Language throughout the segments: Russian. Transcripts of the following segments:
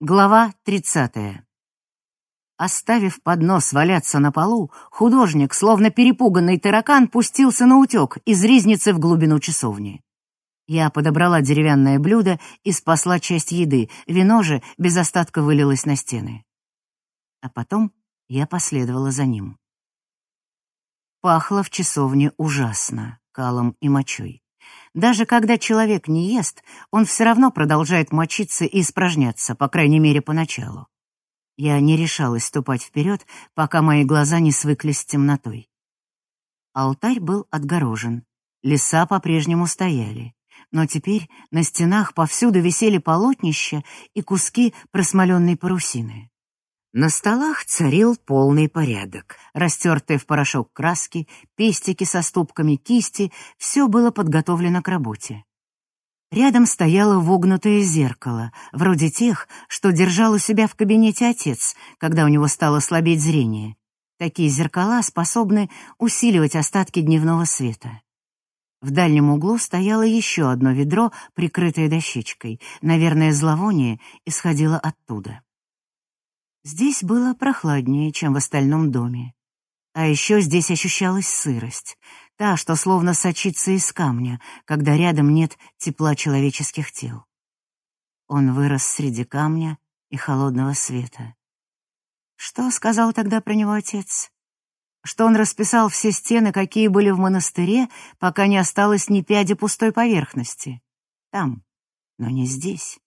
Глава 30. Оставив поднос валяться на полу, художник, словно перепуганный таракан, пустился на утек из ризницы в глубину часовни. Я подобрала деревянное блюдо и спасла часть еды, вино же без остатка вылилось на стены. А потом я последовала за ним. Пахло в часовне ужасно, калом и мочой. Даже когда человек не ест, он все равно продолжает мочиться и испражняться, по крайней мере, поначалу. Я не решалась ступать вперед, пока мои глаза не свыклись с темнотой. Алтарь был отгорожен, леса по-прежнему стояли, но теперь на стенах повсюду висели полотнища и куски просмоленной парусины. На столах царил полный порядок. Растертые в порошок краски, пестики со ступками кисти — все было подготовлено к работе. Рядом стояло вогнутое зеркало, вроде тех, что держал у себя в кабинете отец, когда у него стало слабеть зрение. Такие зеркала способны усиливать остатки дневного света. В дальнем углу стояло еще одно ведро, прикрытое дощечкой. Наверное, зловоние исходило оттуда. Здесь было прохладнее, чем в остальном доме. А еще здесь ощущалась сырость, та, что словно сочится из камня, когда рядом нет тепла человеческих тел. Он вырос среди камня и холодного света. Что сказал тогда про него отец? Что он расписал все стены, какие были в монастыре, пока не осталось ни пяди пустой поверхности. Там, но не здесь.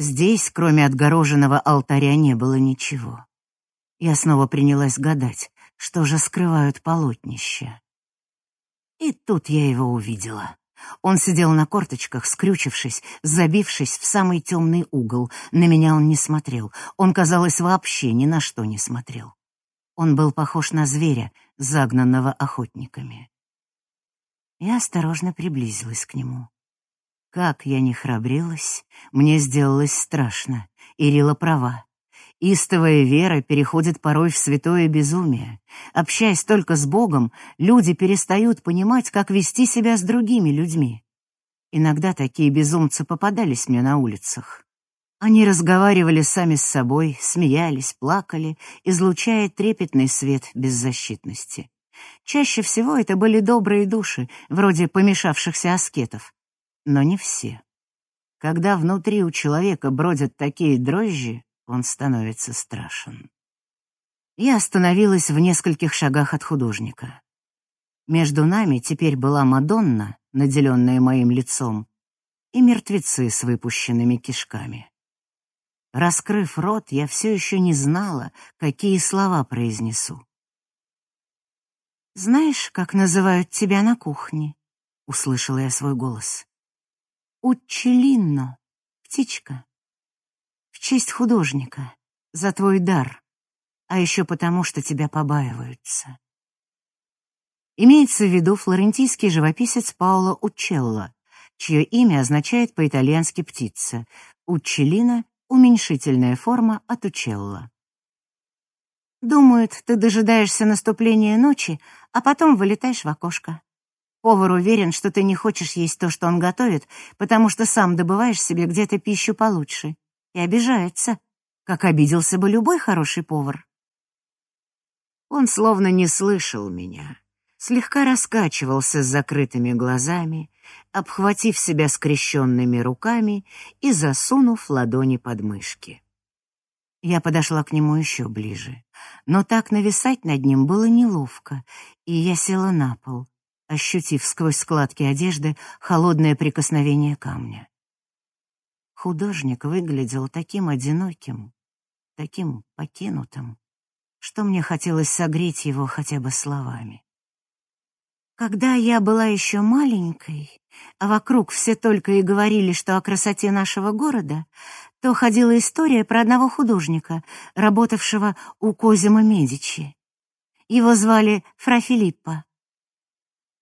Здесь, кроме отгороженного алтаря, не было ничего. Я снова принялась гадать, что же скрывают полотнища. И тут я его увидела. Он сидел на корточках, скрючившись, забившись в самый темный угол. На меня он не смотрел. Он, казалось, вообще ни на что не смотрел. Он был похож на зверя, загнанного охотниками. Я осторожно приблизилась к нему. Как я не храбрилась, мне сделалось страшно. Ирила права. Истовая вера переходит порой в святое безумие. Общаясь только с Богом, люди перестают понимать, как вести себя с другими людьми. Иногда такие безумцы попадались мне на улицах. Они разговаривали сами с собой, смеялись, плакали, излучая трепетный свет беззащитности. Чаще всего это были добрые души, вроде помешавшихся аскетов, но не все. Когда внутри у человека бродят такие дрожжи, он становится страшен. Я остановилась в нескольких шагах от художника. Между нами теперь была Мадонна, наделенная моим лицом, и мертвецы с выпущенными кишками. Раскрыв рот, я все еще не знала, какие слова произнесу. «Знаешь, как называют тебя на кухне?» — услышала я свой голос. Учелинно, птичка. В честь художника, за твой дар, а еще потому, что тебя побаиваются. Имеется в виду флорентийский живописец Паоло Учелло, чье имя означает по-итальянски «птица». Учелина — уменьшительная форма от Учелло. Думают, ты дожидаешься наступления ночи, а потом вылетаешь в окошко. Повар уверен, что ты не хочешь есть то, что он готовит, потому что сам добываешь себе где-то пищу получше. И обижается, как обиделся бы любой хороший повар. Он словно не слышал меня, слегка раскачивался с закрытыми глазами, обхватив себя скрещенными руками и засунув ладони под мышки. Я подошла к нему еще ближе, но так нависать над ним было неловко, и я села на пол, ощутив сквозь складки одежды холодное прикосновение камня. Художник выглядел таким одиноким, таким покинутым, что мне хотелось согреть его хотя бы словами. Когда я была еще маленькой, а вокруг все только и говорили, что о красоте нашего города, то ходила история про одного художника, работавшего у Козима Медичи. Его звали Фра Филиппо.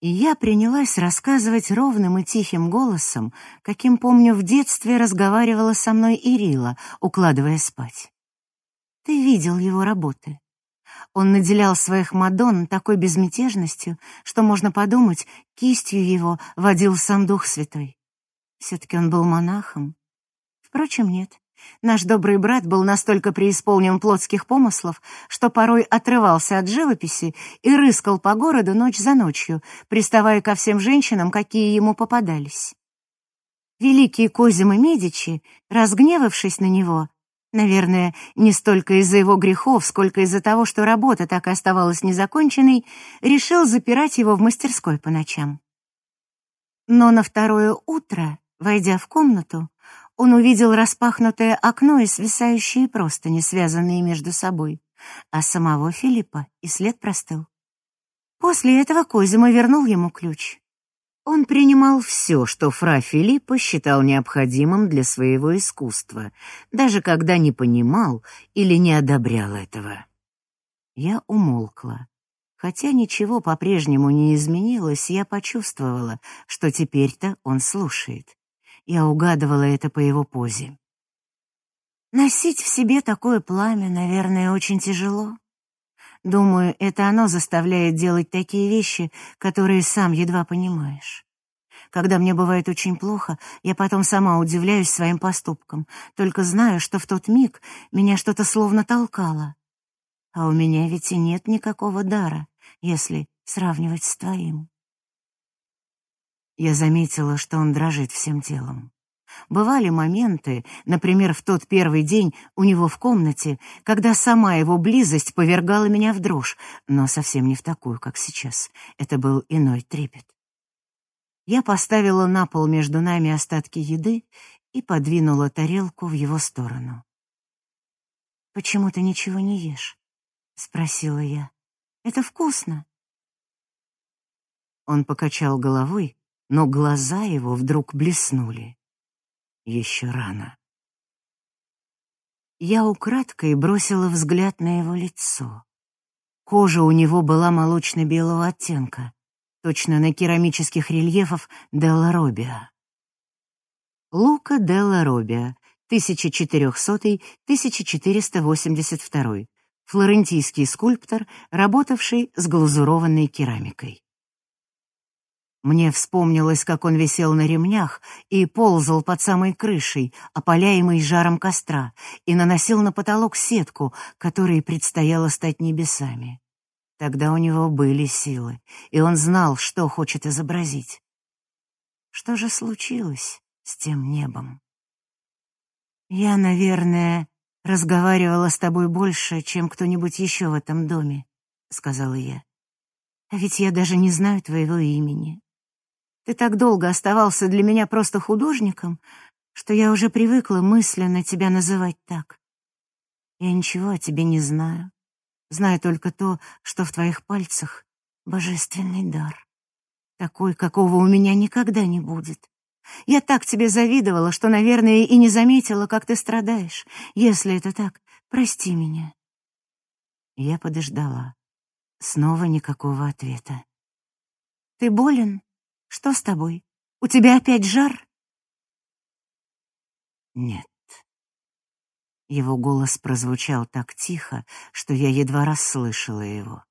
И я принялась рассказывать ровным и тихим голосом, каким, помню, в детстве разговаривала со мной Ирила, укладывая спать. Ты видел его работы. Он наделял своих Мадонн такой безмятежностью, что, можно подумать, кистью его водил сам Дух Святой. Все-таки он был монахом. Впрочем, нет, Наш добрый брат был настолько преисполнен плотских помыслов, что порой отрывался от живописи и рыскал по городу ночь за ночью, приставая ко всем женщинам, какие ему попадались. Великие Козимо Медичи, разгневавшись на него, наверное, не столько из-за его грехов, сколько из-за того, что работа так и оставалась незаконченной, решил запирать его в мастерской по ночам. Но на второе утро, войдя в комнату, он увидел распахнутое окно и свисающие простыни, связанные между собой, а самого Филиппа и след простыл. После этого Козима вернул ему ключ. Он принимал все, что фра Филиппа считал необходимым для своего искусства, даже когда не понимал или не одобрял этого. Я умолкла. Хотя ничего по-прежнему не изменилось, я почувствовала, что теперь-то он слушает. Я угадывала это по его позе. Носить в себе такое пламя, наверное, очень тяжело. Думаю, это оно заставляет делать такие вещи, которые сам едва понимаешь. Когда мне бывает очень плохо, я потом сама удивляюсь своим поступкам, только знаю, что в тот миг меня что-то словно толкало. А у меня ведь и нет никакого дара, если сравнивать с твоим. Я заметила, что он дрожит всем телом. Бывали моменты, например, в тот первый день у него в комнате, когда сама его близость повергала меня в дрожь, но совсем не в такую, как сейчас. Это был иной трепет. Я поставила на пол между нами остатки еды и подвинула тарелку в его сторону. «Почему ты ничего не ешь?» — спросила я. «Это вкусно». Он покачал головой, но глаза его вдруг блеснули. Еще рано. Я украдкой бросила взгляд на его лицо. Кожа у него была молочно-белого оттенка, точно на керамических рельефах Делла Робиа. Лука Делла Робиа, 1400-1482, флорентийский скульптор, работавший с глазурованной керамикой. Мне вспомнилось, как он висел на ремнях и ползал под самой крышей, опаляемый жаром костра, и наносил на потолок сетку, которой предстояло стать небесами. Тогда у него были силы, и он знал, что хочет изобразить. Что же случилось с тем небом? Я, наверное, разговаривала с тобой больше, чем кто-нибудь еще в этом доме, сказала я. А ведь я даже не знаю твоего имени. Ты так долго оставался для меня просто художником, что я уже привыкла мысленно тебя называть так. Я ничего о тебе не знаю. Знаю только то, что в твоих пальцах божественный дар. Такой, какого у меня никогда не будет. Я так тебе завидовала, что, наверное, и не заметила, как ты страдаешь. Если это так, прости меня. Я подождала. Снова никакого ответа. Ты болен? Что с тобой? У тебя опять жар? Нет. Его голос прозвучал так тихо, что я едва расслышала его.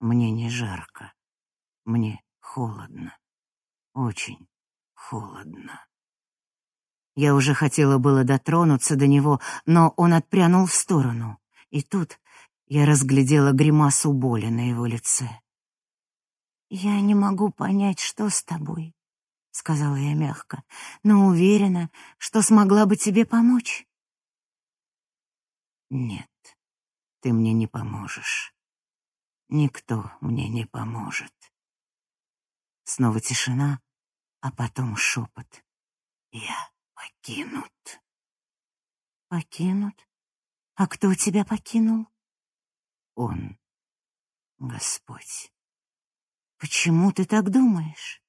Мне не жарко. Мне холодно. Очень холодно. Я уже хотела было дотронуться до него, но он отпрянул в сторону. И тут я разглядела гримасу боли на его лице. «Я не могу понять, что с тобой», — сказала я мягко, «но уверена, что смогла бы тебе помочь». «Нет, ты мне не поможешь. Никто мне не поможет». Снова тишина, а потом шепот. «Я покинут». «Покинут? А кто тебя покинул?» «Он, Господь». Почему ты так думаешь?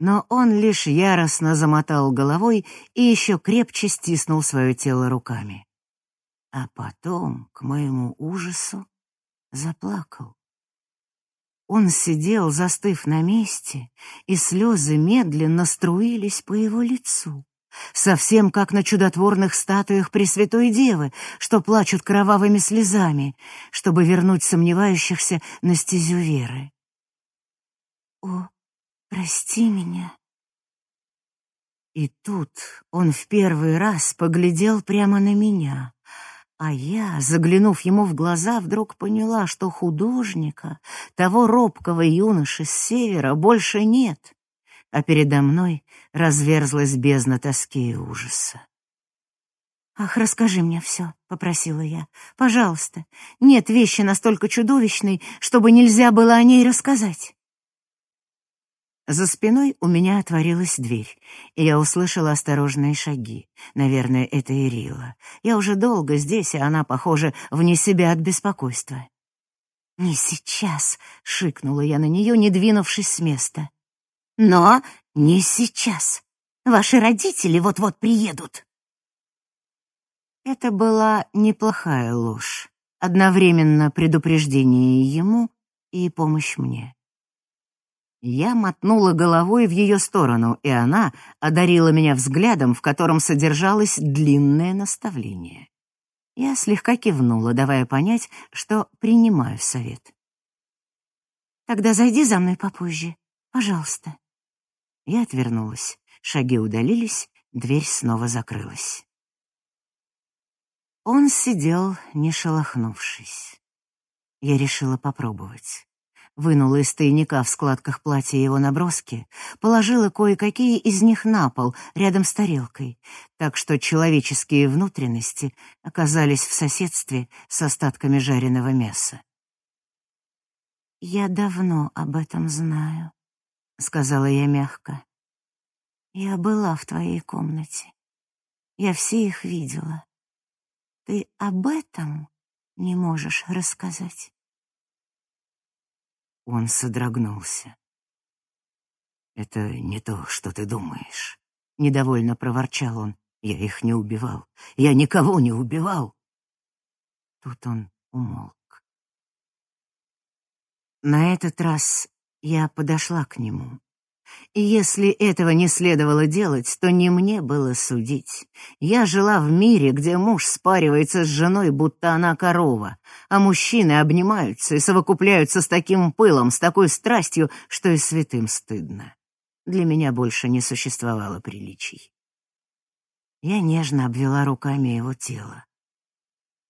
Но он лишь яростно замотал головой и еще крепче стиснул свое тело руками. А потом, к моему ужасу, заплакал. Он сидел, застыв на месте, и слезы медленно струились по его лицу совсем как на чудотворных статуях Пресвятой Девы, что плачут кровавыми слезами, чтобы вернуть сомневающихся на стезю веры. «О, прости меня!» И тут он в первый раз поглядел прямо на меня, а я, заглянув ему в глаза, вдруг поняла, что художника, того робкого юноши с севера, больше нет, а передо мной разверзлась бездна тоски и ужаса. «Ах, расскажи мне все», — попросила я. «Пожалуйста. Нет вещи настолько чудовищной, чтобы нельзя было о ней рассказать». За спиной у меня отворилась дверь, и я услышала осторожные шаги. Наверное, это Ирила. Я уже долго здесь, и она, похоже, вне себя от беспокойства. «Не сейчас», — шикнула я на нее, не двинувшись с места. «Но не сейчас. Ваши родители вот-вот приедут». Это была неплохая ложь, одновременно предупреждение ему и помощь мне. Я мотнула головой в ее сторону, и она одарила меня взглядом, в котором содержалось длинное наставление. Я слегка кивнула, давая понять, что принимаю совет. «Тогда зайди за мной попозже, пожалуйста». Я отвернулась, шаги удалились, дверь снова закрылась. Он сидел, не шелохнувшись. Я решила попробовать. Вынула из тайника в складках платья его наброски, положила кое-какие из них на пол, рядом с тарелкой, так что человеческие внутренности оказались в соседстве с остатками жареного мяса. «Я давно об этом знаю», — сказала я мягко. «Я была в твоей комнате. Я все их видела. Ты об этом не можешь рассказать?» Он содрогнулся. «Это не то, что ты думаешь», — недовольно проворчал он. «Я их не убивал. Я никого не убивал». Тут он умолк. На этот раз я подошла к нему. И если этого не следовало делать, то не мне было судить. Я жила в мире, где муж спаривается с женой, будто она корова, а мужчины обнимаются и совокупляются с таким пылом, с такой страстью, что и святым стыдно. Для меня больше не существовало приличий. Я нежно обвела руками его тело.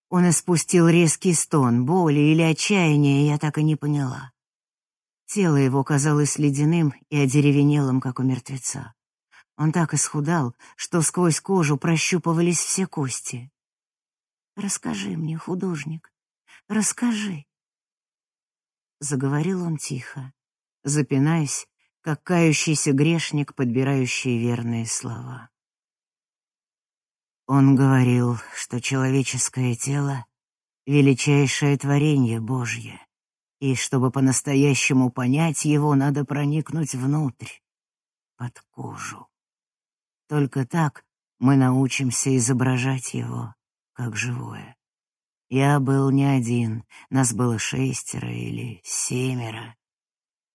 Он испустил резкий стон, боли или отчаяния, я так и не поняла. Тело его казалось ледяным и одеревенелым, как у мертвеца. Он так исхудал, что сквозь кожу прощупывались все кости. «Расскажи мне, художник, расскажи!» Заговорил он тихо, запинаясь, как кающийся грешник, подбирающий верные слова. Он говорил, что человеческое тело — величайшее творение Божье, и чтобы по-настоящему понять его, надо проникнуть внутрь, под кожу. Только так мы научимся изображать его, как живое. Я был не один, нас было шестеро или семеро.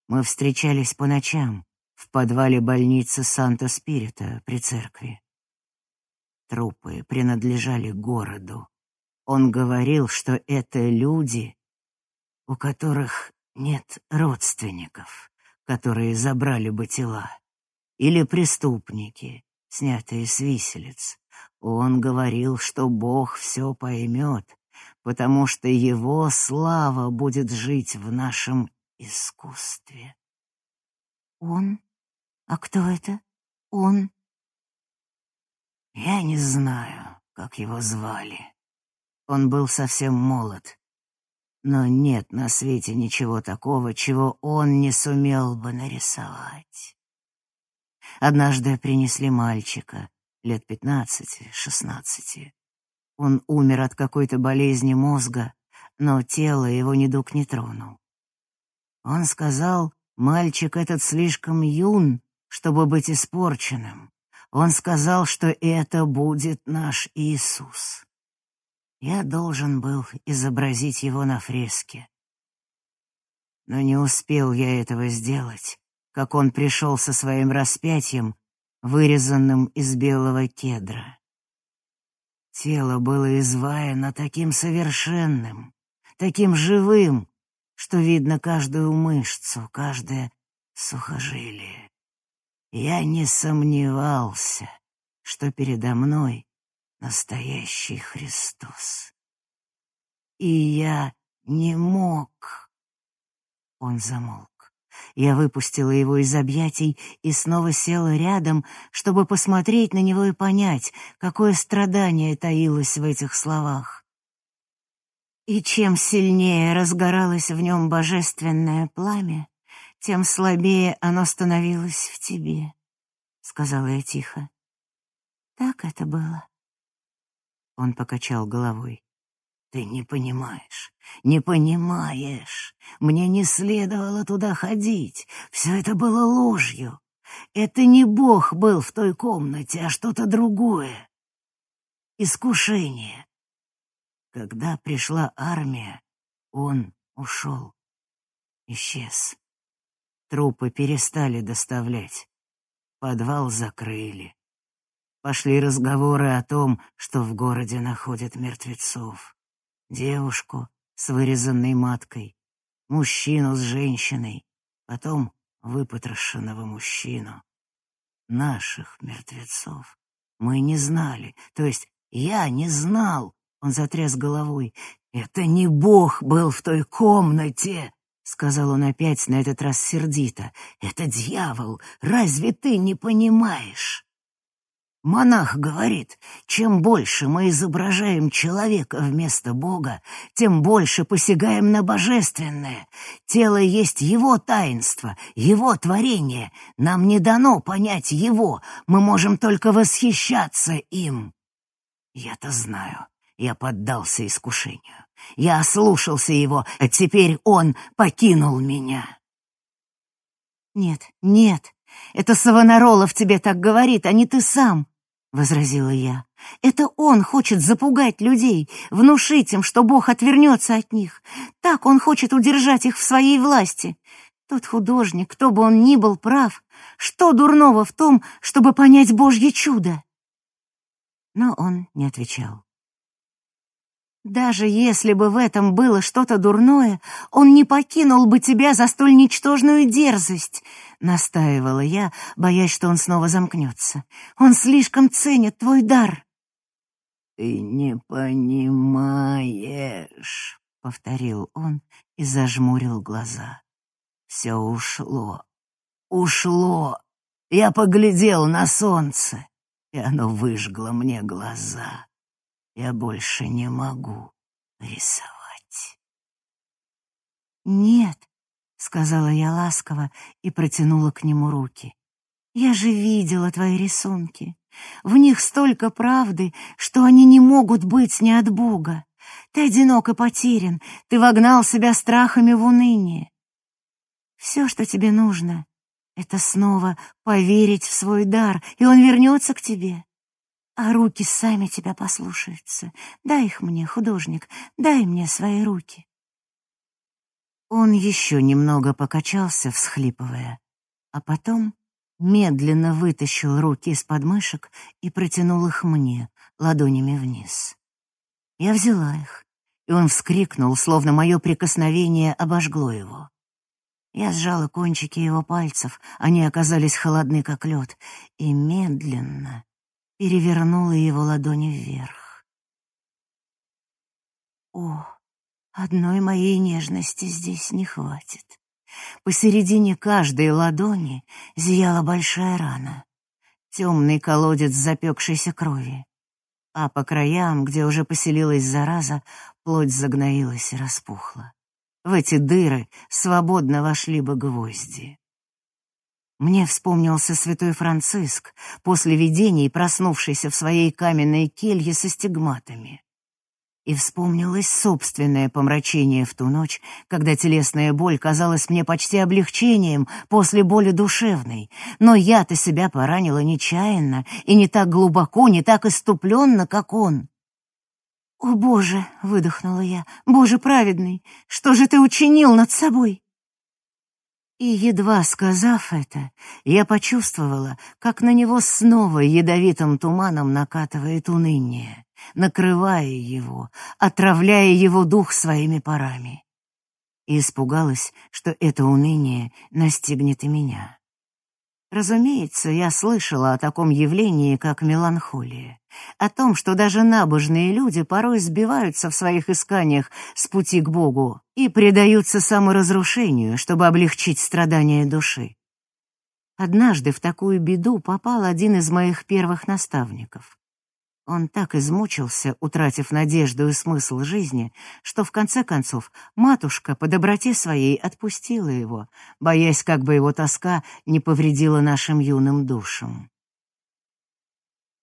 Мы встречались по ночам в подвале больницы Санта-Спирита при церкви. Трупы принадлежали городу. Он говорил, что это люди, у которых нет родственников, которые забрали бы тела, или преступники, снятые с виселиц. Он говорил, что Бог все поймет, потому что Его слава будет жить в нашем искусстве. Он? А кто это? Он? Я не знаю, как его звали. Он был совсем молод, но нет на свете ничего такого, чего он не сумел бы нарисовать. Однажды принесли мальчика, лет пятнадцати-шестнадцати. Он умер от какой-то болезни мозга, но тело его недуг не тронул. Он сказал, мальчик этот слишком юн, чтобы быть испорченным. Он сказал, что это будет наш Иисус. Я должен был изобразить его на фреске. Но не успел я этого сделать, как он пришел со своим распятием, вырезанным из белого кедра. Тело было изваяно таким совершенным, таким живым, что видно каждую мышцу, каждое сухожилие. Я не сомневался, что передо мной настоящий Христос. И я не мог. Он замолк. Я выпустила его из объятий и снова села рядом, чтобы посмотреть на него и понять, какое страдание таилось в этих словах. И чем сильнее разгоралось в нем божественное пламя, тем слабее оно становилось в тебе, — сказала я тихо. Так это было. Он покачал головой. Ты не понимаешь, не понимаешь. Мне не следовало туда ходить. Все это было ложью. Это не Бог был в той комнате, а что-то другое. Искушение. Когда пришла армия, он ушел. Исчез. Трупы перестали доставлять. Подвал закрыли. Пошли разговоры о том, что в городе находят мертвецов девушку с вырезанной маткой, мужчину с женщиной, потом выпотрошенного мужчину. Наших мертвецов мы не знали, то есть я не знал. Он затряс головой. «Это не Бог был в той комнате!» — сказал он опять, на этот раз сердито. «Это дьявол! Разве ты не понимаешь?» Монах говорит, чем больше мы изображаем человека вместо Бога, тем больше посягаем на божественное. Тело есть его таинство, его творение. Нам не дано понять его, мы можем только восхищаться им. Я-то знаю, я поддался искушению. Я ослушался его, а теперь он покинул меня. Нет, нет, это Савонаролов тебе так говорит, а не ты сам. — возразила я. «Это он хочет запугать людей, внушить им, что Бог отвернется от них. Так он хочет удержать их в своей власти. Тот художник, кто бы он ни был прав, что дурного в том, чтобы понять Божье чудо?» Но он не отвечал. Даже если бы в этом было что-то дурное, он не покинул бы тебя за столь ничтожную дерзость, настаивала я, боясь, что он снова замкнется. Он слишком ценит твой дар. Ты не понимаешь, повторил он и зажмурил глаза. Все ушло. Ушло. Я поглядел на солнце, и оно выжгло мне глаза. Я больше не могу рисовать. Нет, сказала я ласково и протянула к нему руки. Я же видела твои рисунки. В них столько правды, что они не могут быть не от Бога. Ты одинок и потерян, ты вогнал себя страхами в уныние. Все, что тебе нужно, это снова поверить в свой дар, и он вернется к тебе а руки сами тебя послушаются. Дай их мне, художник, дай мне свои руки. Он еще немного покачался, всхлипывая, а потом медленно вытащил руки из подмышек и протянул их мне, ладонями вниз. Я взяла их, и он вскрикнул, словно мое прикосновение обожгло его. Я сжала кончики его пальцев, они оказались холодны, как лед, и медленно, перевернула его ладони вверх. О, одной моей нежности здесь не хватит. Посередине каждой ладони зияла большая рана, темный колодец запекшейся крови, а по краям, где уже поселилась зараза, плоть загноилась и распухла. В эти дыры свободно вошли бы гвозди. Мне вспомнился святой Франциск, после видений проснувшийся в своей каменной келье со стигматами. И вспомнилось собственное помрачение в ту ночь, когда телесная боль казалась мне почти облегчением после боли душевной, но я-то себя поранила нечаянно и не так глубоко, не так иступленно, как он. «О, Боже!» — выдохнула я. «Боже праведный! Что же ты учинил над собой?» И, едва сказав это, я почувствовала, как на него снова ядовитым туманом накатывает уныние, накрывая его, отравляя его дух своими парами. И испугалась, что это уныние настигнет и меня. Разумеется, я слышала о таком явлении, как меланхолия, о том, что даже набожные люди порой сбиваются в своих исканиях с пути к Богу и предаются саморазрушению, чтобы облегчить страдания души. Однажды в такую беду попал один из моих первых наставников. Он так измучился, утратив надежду и смысл жизни, что в конце концов матушка по доброте своей отпустила его, боясь, как бы его тоска не повредила нашим юным душам.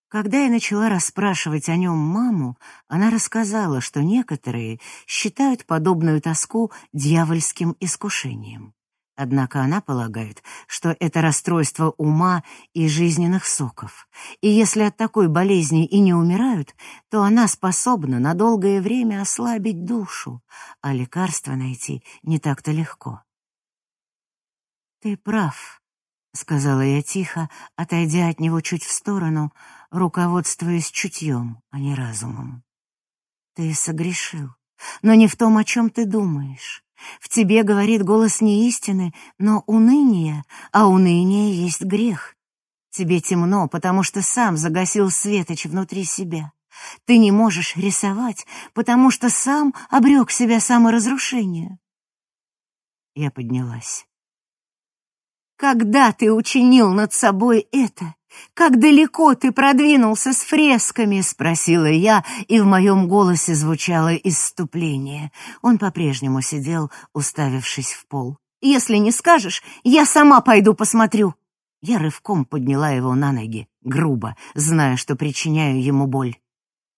Когда я начала расспрашивать о нем маму, она рассказала, что некоторые считают подобную тоску дьявольским искушением. Однако она полагает, что это расстройство ума и жизненных соков. И если от такой болезни и не умирают, то она способна на долгое время ослабить душу, а лекарство найти не так-то легко. «Ты прав», — сказала я тихо, отойдя от него чуть в сторону, руководствуясь чутьем, а не разумом. «Ты согрешил, но не в том, о чем ты думаешь. В тебе говорит голос не истины, но уныние, а уныние есть грех. Тебе темно, потому что сам загасил светоч внутри себя. Ты не можешь рисовать, потому что сам обрек себя саморазрушению. Я поднялась. Когда ты учинил над собой это? Как далеко ты продвинулся с фресками? спросила я, и в моем голосе звучало исступление. Он по-прежнему сидел, уставившись в пол. Если не скажешь, я сама пойду посмотрю. Я рывком подняла его на ноги, грубо, зная, что причиняю ему боль.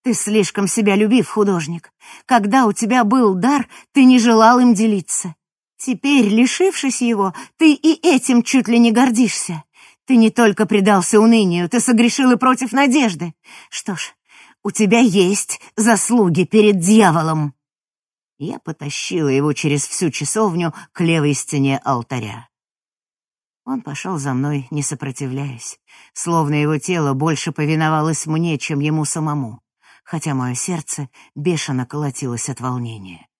Ты слишком себя любив, художник. Когда у тебя был дар, ты не желал им делиться. Теперь, лишившись его, ты и этим чуть ли не гордишься. Ты не только предался унынию, ты согрешил и против надежды. Что ж, у тебя есть заслуги перед дьяволом. Я потащила его через всю часовню к левой стене алтаря. Он пошел за мной, не сопротивляясь, словно его тело больше повиновалось мне, чем ему самому, хотя мое сердце бешено колотилось от волнения.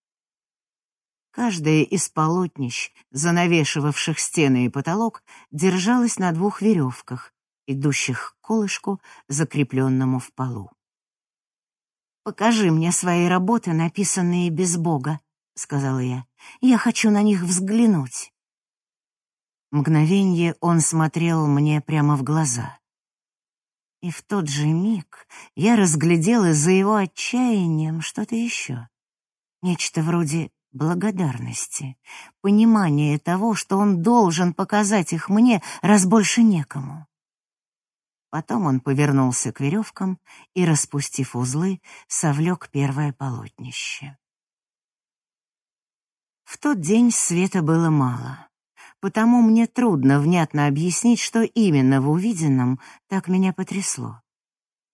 Каждое из полотнищ, занавешивавших стены и потолок, держалось на двух веревках, идущих к колышку, закрепленному в полу. «Покажи мне свои работы, написанные без Бога», — сказала я. «Я хочу на них взглянуть». Мгновенье он смотрел мне прямо в глаза. И в тот же миг я разглядела за его отчаянием что-то еще. Нечто вроде благодарности, понимание того, что он должен показать их мне, раз больше некому. Потом он повернулся к веревкам и, распустив узлы, совлек первое полотнище. В тот день света было мало, потому мне трудно внятно объяснить, что именно в увиденном так меня потрясло.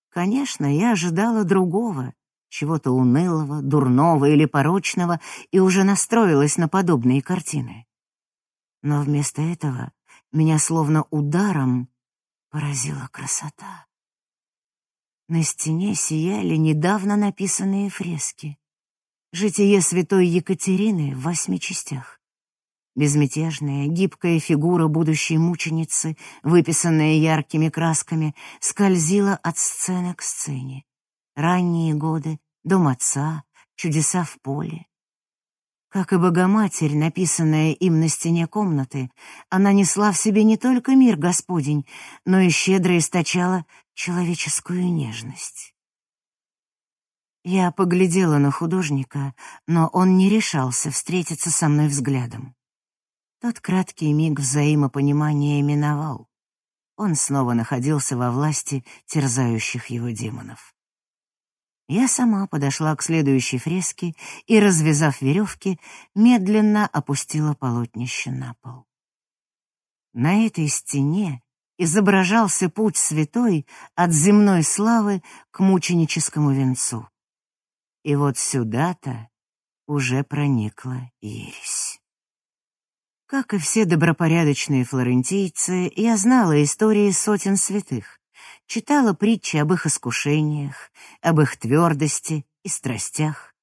Конечно, я ожидала другого, чего-то унылого, дурного или порочного, и уже настроилась на подобные картины. Но вместо этого меня словно ударом поразила красота. На стене сияли недавно написанные фрески. Житие святой Екатерины в восьми частях. Безмятежная, гибкая фигура будущей мученицы, выписанная яркими красками, скользила от сцены к сцене ранние годы, дом отца, чудеса в поле. Как и Богоматерь, написанная им на стене комнаты, она несла в себе не только мир Господень, но и щедро источала человеческую нежность. Я поглядела на художника, но он не решался встретиться со мной взглядом. Тот краткий миг взаимопонимания миновал. Он снова находился во власти терзающих его демонов. Я сама подошла к следующей фреске и, развязав веревки, медленно опустила полотнище на пол. На этой стене изображался путь святой от земной славы к мученическому венцу. И вот сюда-то уже проникла ересь. Как и все добропорядочные флорентийцы, я знала истории сотен святых, читала притчи об их искушениях, об их твердости и страстях.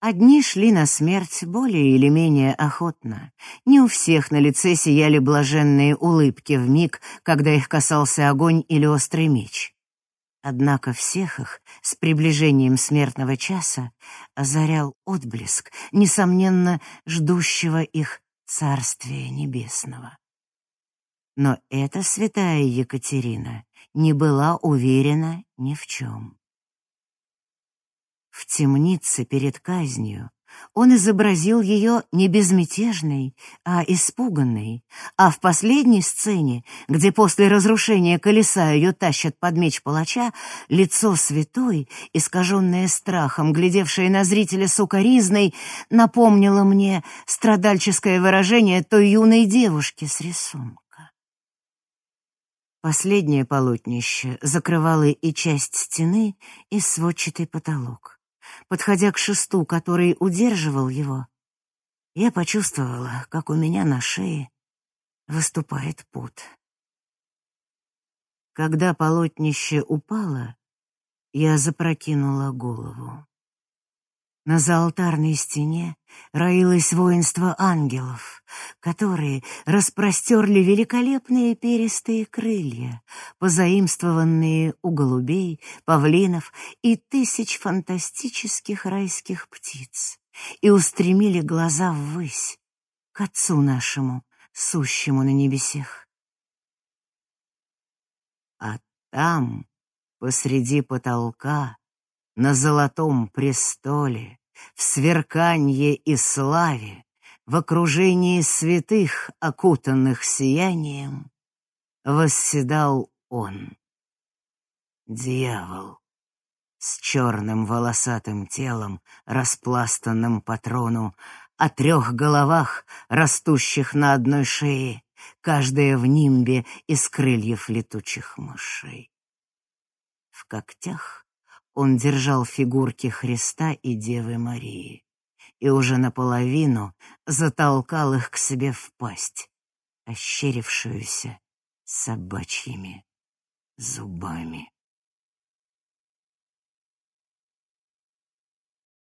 Одни шли на смерть более или менее охотно. Не у всех на лице сияли блаженные улыбки в миг, когда их касался огонь или острый меч. Однако всех их с приближением смертного часа озарял отблеск, несомненно, ждущего их Царствия Небесного. Но эта святая Екатерина не была уверена ни в чем. В темнице перед казнью он изобразил ее не безмятежной, а испуганной, а в последней сцене, где после разрушения колеса ее тащат под меч палача, лицо святой, искаженное страхом, глядевшее на зрителя сукоризной, напомнило мне страдальческое выражение той юной девушки с рисунка. Последнее полотнище закрывало и часть стены, и сводчатый потолок. Подходя к шесту, который удерживал его, я почувствовала, как у меня на шее выступает пот. Когда полотнище упало, я запрокинула голову. На заалтарной стене роилось воинство ангелов, которые распростерли великолепные перистые крылья, позаимствованные у голубей, павлинов и тысяч фантастических райских птиц, и устремили глаза ввысь, к Отцу нашему, сущему на небесех. А там, посреди потолка, на золотом престоле, в сверканье и славе, в окружении святых, окутанных сиянием, восседал он. Дьявол с черным волосатым телом, распластанным по трону, о трех головах, растущих на одной шее, каждая в нимбе из крыльев летучих мышей. В когтях он держал фигурки Христа и Девы Марии и уже наполовину затолкал их к себе в пасть, ощерившуюся собачьими зубами.